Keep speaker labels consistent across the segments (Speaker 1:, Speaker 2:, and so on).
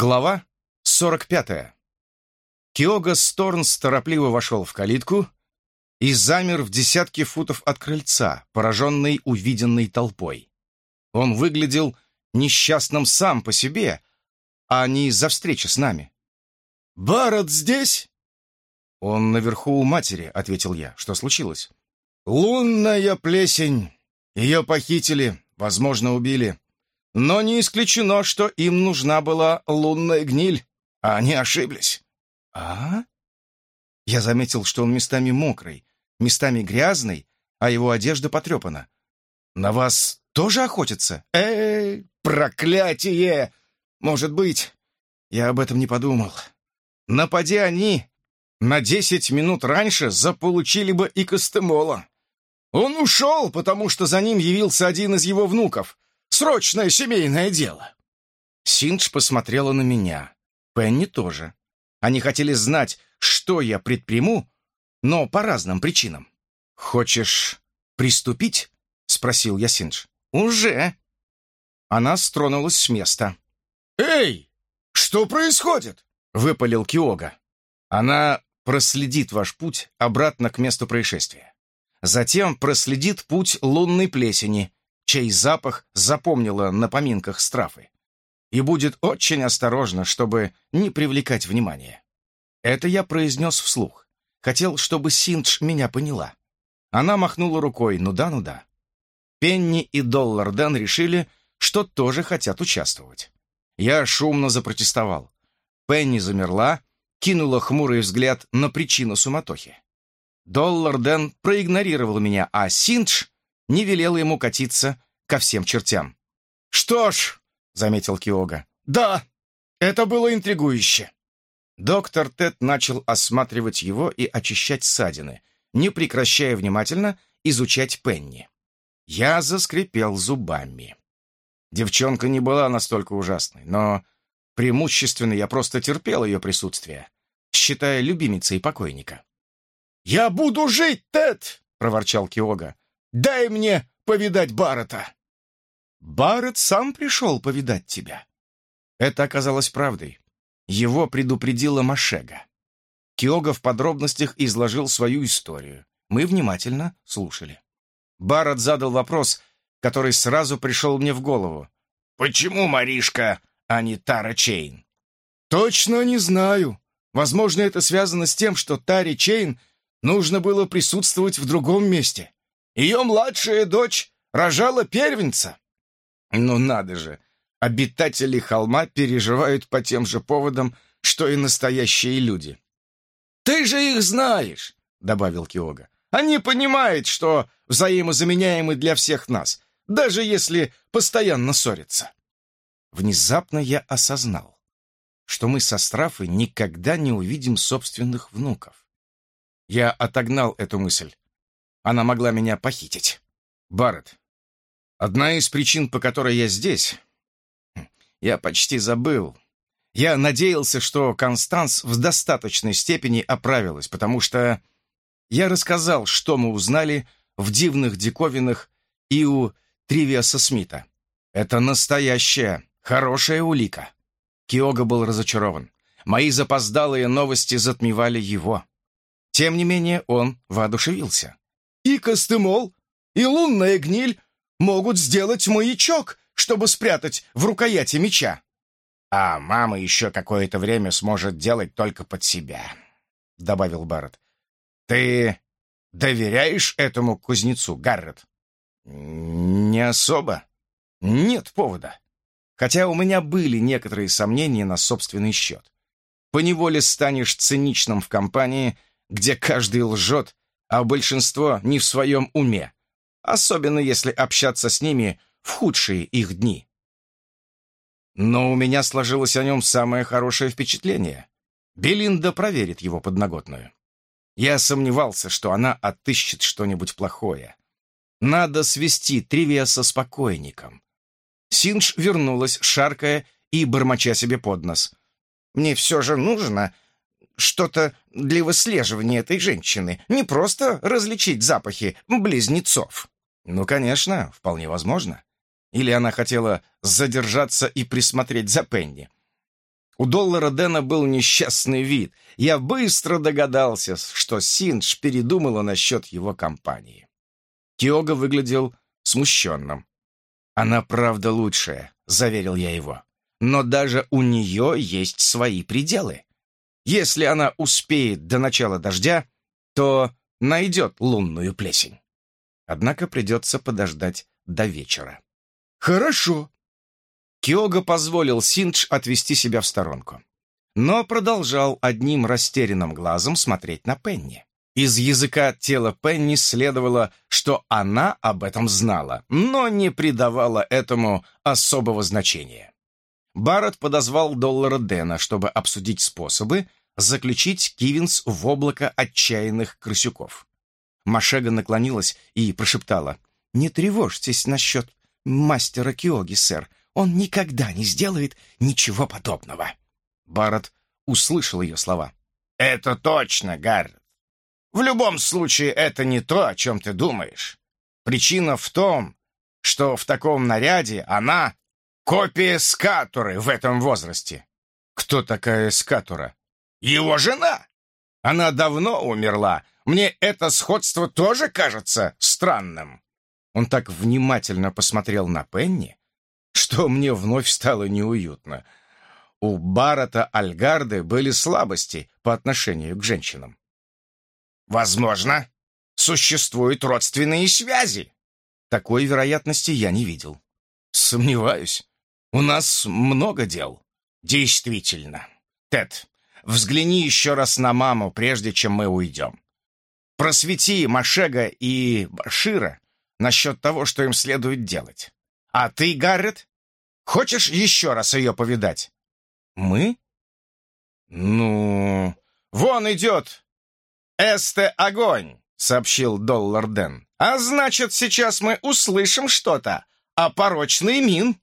Speaker 1: Глава 45. Киога Сторнс торопливо вошел в калитку и замер в десятке футов от крыльца, пораженный увиденной толпой. Он выглядел несчастным сам по себе, а не из-за встречи с нами.
Speaker 2: «Барретт здесь?»
Speaker 1: «Он наверху у матери», — ответил я. «Что случилось?»
Speaker 2: «Лунная плесень. Ее похитили, возможно, убили. Но не исключено, что им нужна была лунная гниль, а они ошиблись».
Speaker 1: «А?» Я заметил, что он местами мокрый, местами грязный, а его одежда потрепана. «На вас тоже охотятся?»
Speaker 2: «Эй, проклятие! Может быть, я об этом не подумал. Напади они, на десять минут раньше заполучили бы и Костемола. Он ушел, потому что за ним явился один из его внуков. Срочное семейное дело.
Speaker 1: Синдж посмотрела на меня. Пенни тоже. Они хотели знать, что я предприму, но по разным причинам. «Хочешь приступить?» — спросил я Синдж.
Speaker 2: «Уже».
Speaker 1: Она стронулась с места.
Speaker 2: «Эй, что происходит?»
Speaker 1: — выпалил Киога. Она проследит ваш путь обратно к месту происшествия. Затем проследит путь лунной плесени, чей запах запомнила на поминках страфы. И будет очень осторожна, чтобы не привлекать внимания. Это я произнес вслух. Хотел, чтобы Синдж меня поняла. Она махнула рукой, ну да, ну да. Пенни и Доллар Дэн решили, что тоже хотят участвовать. Я шумно запротестовал. Пенни замерла, кинула хмурый взгляд на причину суматохи. Доллар Дэн проигнорировал меня, а Синдж не велел ему катиться ко всем чертям.
Speaker 2: «Что ж», — заметил Киога, — «да, это было интригующе».
Speaker 1: Доктор Тед начал осматривать его и очищать ссадины, не прекращая внимательно изучать Пенни. Я заскрипел зубами. Девчонка не была настолько ужасной, но преимущественно я просто терпел ее присутствие, считая любимицей покойника.
Speaker 2: «Я буду жить, Тед!» — проворчал Киога. «Дай мне повидать Баррета!»
Speaker 1: «Баррет сам пришел повидать тебя». Это оказалось правдой. Его предупредила Машега. Киога в подробностях изложил свою историю. Мы внимательно слушали. Барретт задал вопрос, который сразу пришел мне в голову. «Почему Маришка, а не Тара Чейн?»
Speaker 2: «Точно не знаю. Возможно, это связано с тем, что Таре Чейн нужно было присутствовать в другом месте. Ее младшая дочь рожала первенца».
Speaker 1: «Ну надо же! обитатели холма переживают по тем же поводам, что и настоящие люди.
Speaker 2: «Ты же их знаешь!» — добавил Киога. «Они понимают, что взаимозаменяемы для всех нас, даже если постоянно ссорятся».
Speaker 1: Внезапно я осознал, что мы со Страфой никогда не увидим собственных внуков. Я отогнал эту мысль. Она могла меня похитить. Барретт, одна из причин, по которой я здесь, я почти забыл. Я надеялся, что Констанс в достаточной степени оправилась, потому что я рассказал, что мы узнали в дивных диковинах и у Тривиаса Смита. Это настоящая, хорошая улика. Киога был разочарован. Мои запоздалые новости затмевали его. Тем не менее, он воодушевился.
Speaker 2: «И Костымол, и лунная гниль могут сделать маячок, чтобы спрятать в рукояти меча.
Speaker 1: А мама еще какое-то время сможет делать только под себя, — добавил Барретт. Ты доверяешь этому кузнецу, Гаррет? Не особо. Нет повода. Хотя у меня были некоторые сомнения на собственный счет. Поневоле станешь циничным в компании, где каждый лжет, а большинство не в своем уме, особенно если общаться с ними в худшие их дни. Но у меня сложилось о нем самое хорошее впечатление. Белинда проверит его подноготную. Я сомневался, что она отыщет что-нибудь плохое. Надо свести Тривиаса с покойником. Синдж вернулась, шаркая и бормоча себе под нос. «Мне все же нужно что-то для выслеживания этой женщины, не просто различить запахи близнецов». «Ну, конечно, вполне возможно. Или она хотела задержаться и присмотреть за Пенни.
Speaker 2: У доллара Дэна был несчастный вид. Я быстро догадался, что Синдж передумала насчет его компании. Киога выглядел смущенным. «Она правда лучшая», — заверил я его. «Но даже у нее есть свои пределы. Если она успеет до начала дождя, то найдет лунную плесень. Однако придется подождать до вечера». «Хорошо». Киога позволил Синдж отвести себя в сторонку, но продолжал одним растерянным глазом смотреть на Пенни. Из языка тела Пенни следовало, что она об этом знала, но не придавала этому особого значения. Барретт подозвал доллара Дэна, чтобы обсудить способы заключить Кивинс в облако отчаянных крысюков. Машега наклонилась и прошептала, «Не тревожьтесь насчет мастера Киоги, сэр. Он никогда не сделает ничего подобного». Барретт услышал ее слова.
Speaker 1: «Это точно, Гаррет. В любом случае, это не то, о чем ты думаешь. Причина в том, что в таком наряде она копия Скатуры в этом возрасте.
Speaker 2: Кто такая Скатура?
Speaker 1: Его жена. Она давно умерла. Мне это сходство тоже кажется странным.
Speaker 2: Он так внимательно посмотрел на Пенни, что мне вновь стало неуютно. У Барата Альгарды были слабости по отношению к женщинам.
Speaker 1: Возможно, существуют родственные связи.
Speaker 2: Такой вероятности я не видел.
Speaker 1: Сомневаюсь. У нас много дел. Действительно. Тед, взгляни еще раз на маму, прежде чем мы уйдем. Просвети Машега и Башира насчет того, что им следует делать. А ты, Гаррет, хочешь еще раз ее повидать?
Speaker 2: Мы?
Speaker 1: Ну, вон идет «Эсте огонь!» — сообщил Доллар Ден. «А значит, сейчас мы услышим что-то о порочный мин!»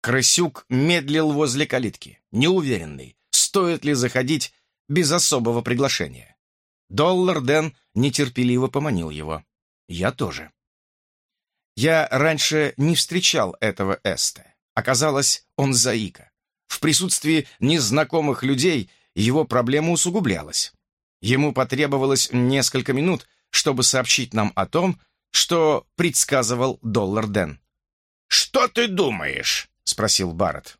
Speaker 1: Крысюк медлил возле калитки, неуверенный, стоит ли заходить без особого приглашения. Доллар Ден нетерпеливо поманил его. Я тоже. Я раньше не встречал этого Эсте. Оказалось, он заика. В присутствии незнакомых людей его проблема усугублялась. Ему потребовалось несколько минут, чтобы сообщить нам о том, что предсказывал Доллар Ден. «Что ты думаешь?» — спросил Барретт.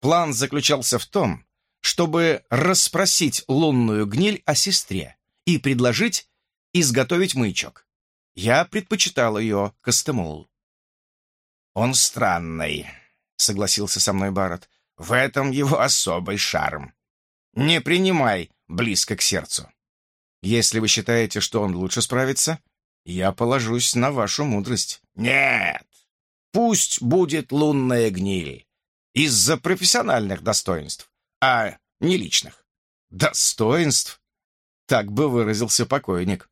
Speaker 1: План заключался в том, чтобы расспросить лунную гниль о сестре и предложить изготовить маячок. Я предпочитал ее Костемулу. «Он странный», — согласился со мной Барретт. «В этом его особый шарм. Не принимай близко к сердцу. Если вы считаете, что он лучше справится, я положусь на вашу мудрость. Нет, пусть будет лунная гниль. Из-за профессиональных достоинств, а не личных. Достоинств? Так бы выразился покойник.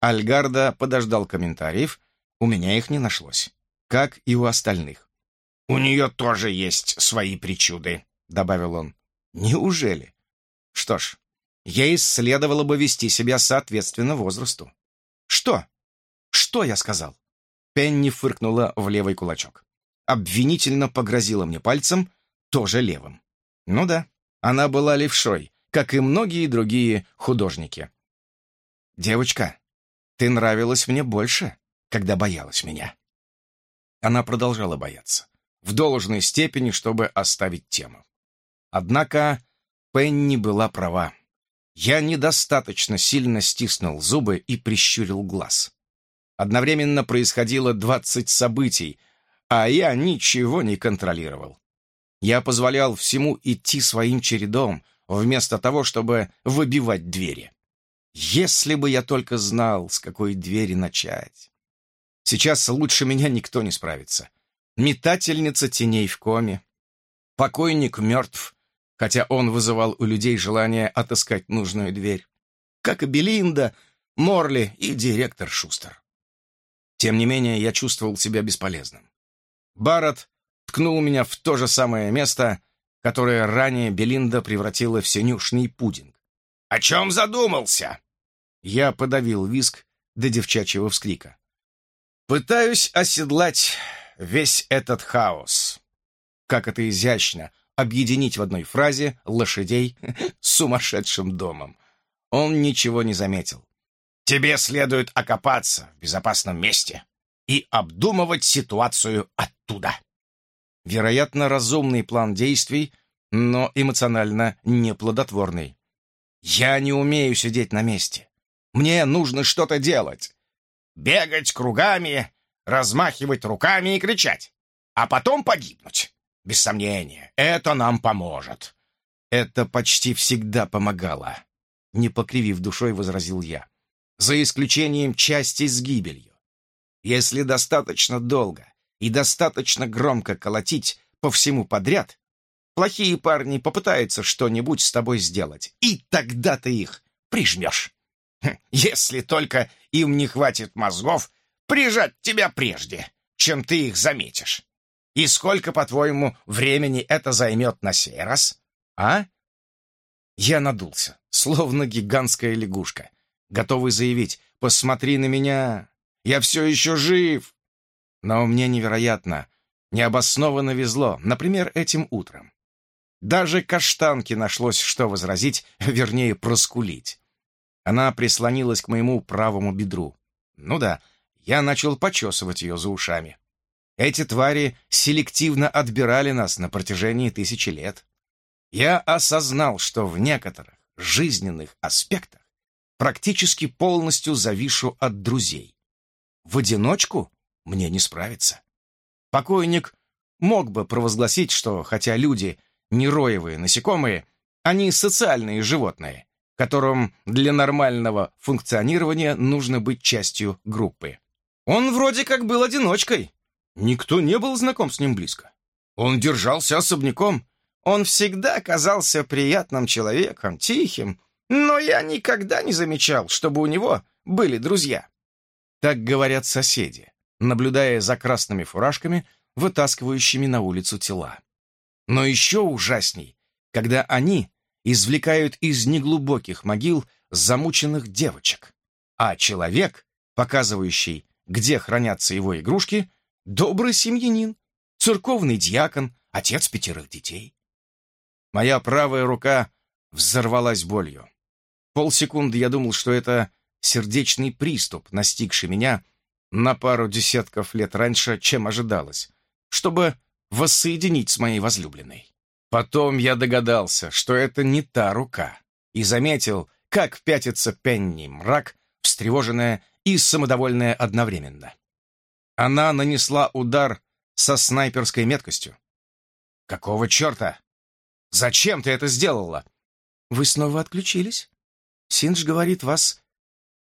Speaker 1: Альгарда подождал комментариев, у меня их не нашлось, как и у остальных. «У нее тоже есть свои причуды», — добавил он. «Неужели? Что ж, ей следовало бы вести себя соответственно возрасту. «Что? Что я сказал?» Пенни фыркнула в левый кулачок. Обвинительно погрозила мне пальцем, тоже левым. Ну да, она была левшой, как и многие другие художники. «Девочка, ты нравилась мне больше, когда боялась меня». Она продолжала бояться, в должной степени, чтобы оставить тему. Однако Пенни была права. Я недостаточно сильно стиснул зубы и прищурил глаз. Одновременно происходило двадцать событий, а я ничего не контролировал. Я позволял всему идти своим чередом, вместо того, чтобы выбивать двери. Если бы я только знал, с какой двери начать. Сейчас лучше меня никто не справится. Метательница теней в коме. Покойник мертв, хотя он вызывал у людей желание отыскать нужную дверь. Как и Белинда, Морли и директор Шустер. Тем не менее, я чувствовал себя бесполезным. Барретт ткнул меня в то же самое место, которое ранее Белинда превратила в синюшный пудинг. «О чем задумался?» Я подавил виск до девчачьего вскрика. «Пытаюсь оседлать весь этот хаос. Как это изящно
Speaker 2: объединить в одной фразе лошадей с сумасшедшим домом. Он ничего не заметил.
Speaker 1: «Тебе следует окопаться в безопасном месте и обдумывать ситуацию оттуда».
Speaker 2: Вероятно, разумный план действий, но эмоционально неплодотворный. Я не умею сидеть на месте. Мне нужно что-то делать.
Speaker 1: Бегать кругами, размахивать руками и кричать, а потом погибнуть. Без сомнения, это нам поможет.
Speaker 2: Это почти всегда помогало, не покривив душой, возразил я. За исключением части с гибелью. Если достаточно долго и достаточно громко колотить по всему подряд, плохие парни попытаются что-нибудь с тобой сделать, и тогда ты их прижмешь.
Speaker 1: Хм, если только им не хватит мозгов прижать тебя прежде, чем ты их заметишь. И сколько, по-твоему, времени это займет на сей раз? А?
Speaker 2: Я надулся, словно гигантская лягушка, готовый заявить «Посмотри на меня! Я все еще жив!» Но мне невероятно, необоснованно везло, например, этим утром. Даже каштанке нашлось, что возразить, вернее, проскулить. Она прислонилась к моему правому бедру. Ну да, я начал почесывать ее за ушами. Эти твари селективно отбирали нас на протяжении тысячи лет. Я осознал, что в некоторых жизненных аспектах практически полностью завишу от друзей. В одиночку мне не справиться. Покойник мог бы провозгласить, что хотя люди не роевые насекомые, они социальные животные, которым для нормального функционирования нужно быть частью группы. Он вроде как был одиночкой, Никто не был знаком с ним близко. Он держался особняком. Он всегда казался приятным человеком, тихим, но я никогда не замечал, чтобы у него были друзья. Так говорят соседи, наблюдая за красными фуражками, вытаскивающими на улицу тела. Но еще ужасней, когда они извлекают из неглубоких могил замученных девочек, а человек, показывающий, где хранятся его игрушки, добрый семьянин, церковный дьякон, отец пятерых детей. Моя правая рука взорвалась болью. Полсекунды я думал, что это сердечный приступ, настигший меня на пару десятков лет раньше, чем ожидалось, чтобы воссоединить с моей возлюбленной. Потом я догадался, что это не та рука, и заметил, как пятится Пенни, мрак, встревоженная и самодовольная одновременно. Она нанесла удар со снайперской меткостью. «Какого черта? Зачем ты это сделала?» «Вы снова отключились. Синдж говорит, вас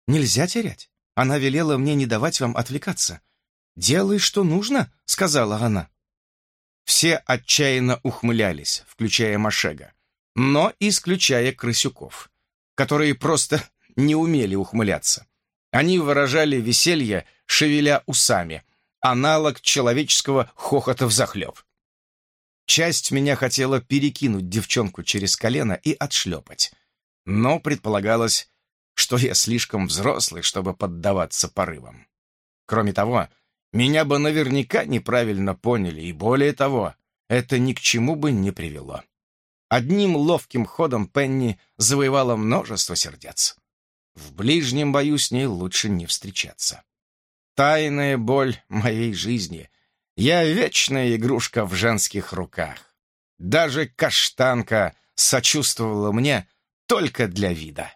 Speaker 2: нельзя терять. Она велела мне не давать вам отвлекаться. «Делай, что нужно», — сказала она. Все отчаянно ухмылялись, включая Машега, но исключая крысюков, которые просто не умели ухмыляться. Они выражали веселье, шевеля усами, аналог человеческого хохота взахлеб. Часть меня хотела перекинуть девчонку через колено и отшлепать, но предполагалось, что я слишком взрослый, чтобы поддаваться порывам. Кроме того, меня бы наверняка неправильно поняли, и более того, это ни к чему бы не привело. Одним ловким ходом Пенни завоевала множество сердец. В ближнем бою с ней лучше не встречаться. Тайная боль моей жизни. Я вечная игрушка в женских руках. Даже каштанка сочувствовала мне только для вида.